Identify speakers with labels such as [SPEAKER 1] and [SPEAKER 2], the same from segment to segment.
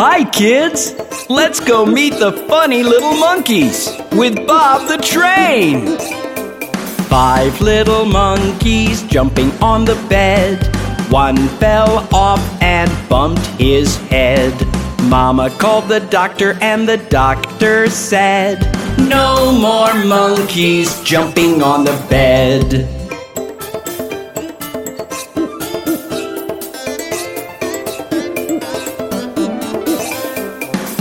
[SPEAKER 1] Hi, kids! Let's go meet the funny little monkeys with Bob the Train. Five little monkeys jumping on the bed. One fell off and bumped his head. Mama called the doctor, and the doctor said, No more monkeys jumping on the bed.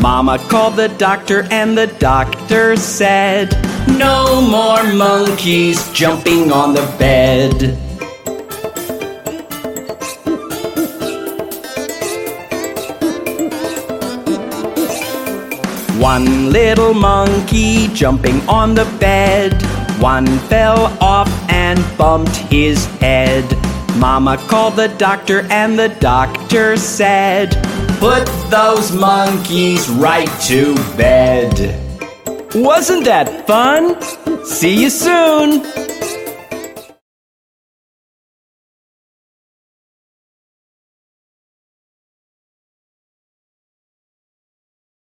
[SPEAKER 1] Mama called the doctor, and the doctor said, No more monkeys jumping on the bed. One little monkey jumping on the bed. One fell off and bumped his head. Mama called the doctor, and the doctor said, Put those monkeys right to bed. Wasn't that fun? See you soon!